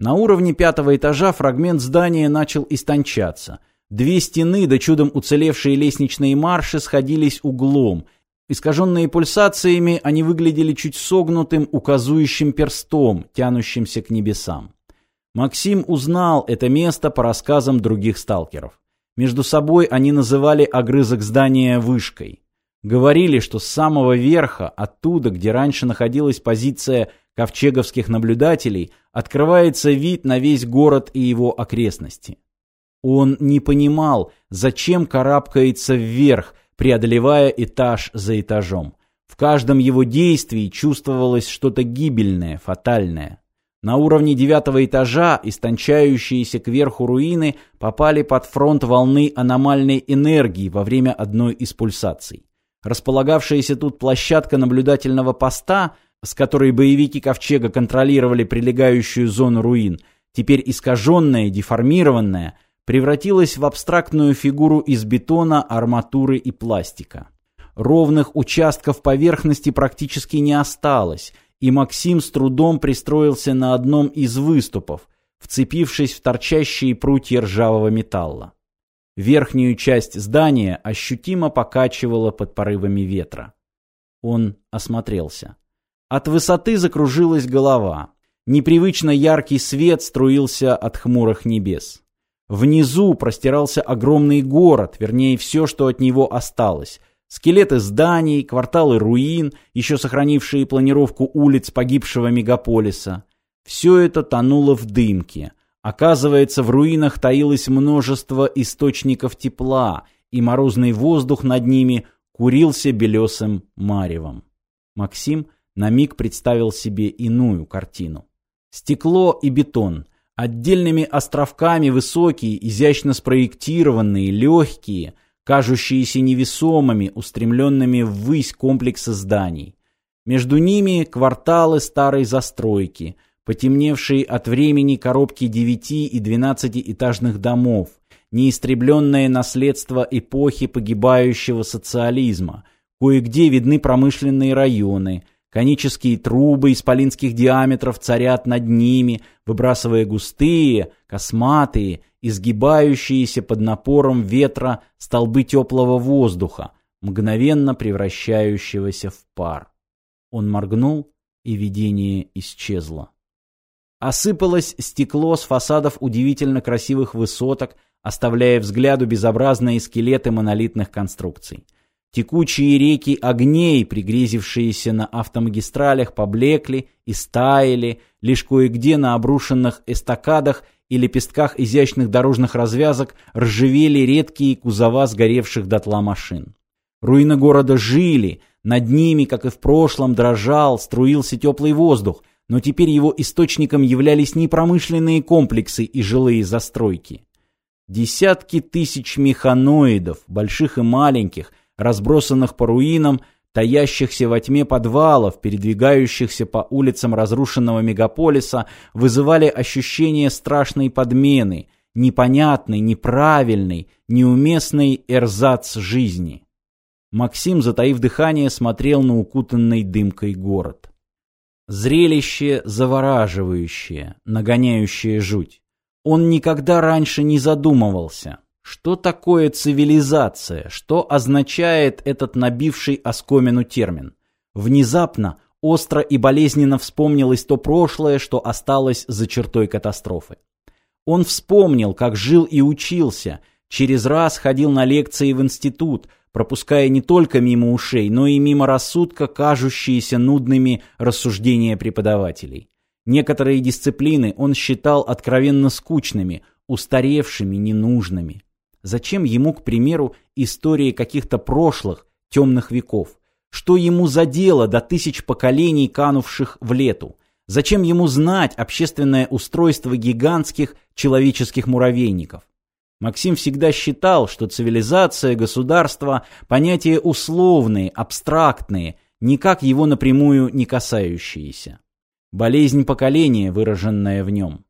На уровне пятого этажа фрагмент здания начал истончаться. Две стены, да чудом уцелевшие лестничные марши, сходились углом. Искаженные пульсациями, они выглядели чуть согнутым, указующим перстом, тянущимся к небесам. Максим узнал это место по рассказам других сталкеров. Между собой они называли огрызок здания вышкой. Говорили, что с самого верха, оттуда, где раньше находилась позиция ковчеговских наблюдателей, открывается вид на весь город и его окрестности. Он не понимал, зачем карабкается вверх, преодолевая этаж за этажом. В каждом его действии чувствовалось что-то гибельное, фатальное. На уровне девятого этажа истончающиеся кверху руины попали под фронт волны аномальной энергии во время одной из пульсаций. Располагавшаяся тут площадка наблюдательного поста, с которой боевики Ковчега контролировали прилегающую зону руин, теперь искаженная, деформированная, превратилась в абстрактную фигуру из бетона, арматуры и пластика. Ровных участков поверхности практически не осталось – и Максим с трудом пристроился на одном из выступов, вцепившись в торчащие прутья ржавого металла. Верхнюю часть здания ощутимо покачивало под порывами ветра. Он осмотрелся. От высоты закружилась голова. Непривычно яркий свет струился от хмурых небес. Внизу простирался огромный город, вернее, все, что от него осталось. Скелеты зданий, кварталы руин, еще сохранившие планировку улиц погибшего мегаполиса. Все это тонуло в дымке. Оказывается, в руинах таилось множество источников тепла, и морозный воздух над ними курился белесым маревом. Максим на миг представил себе иную картину. Стекло и бетон, отдельными островками высокие, изящно спроектированные, легкие – кажущиеся невесомыми, устремленными ввысь комплекса зданий. Между ними кварталы старой застройки, потемневшие от времени коробки девяти и двенадцатиэтажных домов, неистребленное наследство эпохи погибающего социализма. Кое-где видны промышленные районы, конические трубы исполинских диаметров царят над ними, выбрасывая густые, косматые, изгибающиеся под напором ветра столбы теплого воздуха, мгновенно превращающегося в пар. Он моргнул, и видение исчезло. Осыпалось стекло с фасадов удивительно красивых высоток, оставляя взгляду безобразные скелеты монолитных конструкций. Текучие реки огней, пригрезившиеся на автомагистралях, поблекли и стаяли, лишь кое-где на обрушенных эстакадах и лепестках изящных дорожных развязок ржавели редкие кузова сгоревших дотла машин. Руины города жили, над ними, как и в прошлом, дрожал, струился теплый воздух, но теперь его источником являлись не промышленные комплексы и жилые застройки. Десятки тысяч механоидов, больших и маленьких, разбросанных по руинам, таящихся во тьме подвалов, передвигающихся по улицам разрушенного мегаполиса, вызывали ощущение страшной подмены, непонятной, неправильной, неуместной эрзац жизни. Максим, затаив дыхание, смотрел на укутанный дымкой город. Зрелище завораживающее, нагоняющее жуть. Он никогда раньше не задумывался. Что такое цивилизация? Что означает этот набивший оскомину термин? Внезапно, остро и болезненно вспомнилось то прошлое, что осталось за чертой катастрофы. Он вспомнил, как жил и учился, через раз ходил на лекции в институт, пропуская не только мимо ушей, но и мимо рассудка кажущиеся нудными рассуждения преподавателей. Некоторые дисциплины он считал откровенно скучными, устаревшими, ненужными. Зачем ему, к примеру, истории каких-то прошлых, темных веков? Что ему за дело до тысяч поколений, канувших в лету? Зачем ему знать общественное устройство гигантских человеческих муравейников? Максим всегда считал, что цивилизация, государство – понятия условные, абстрактные, никак его напрямую не касающиеся. Болезнь поколения, выраженная в нем –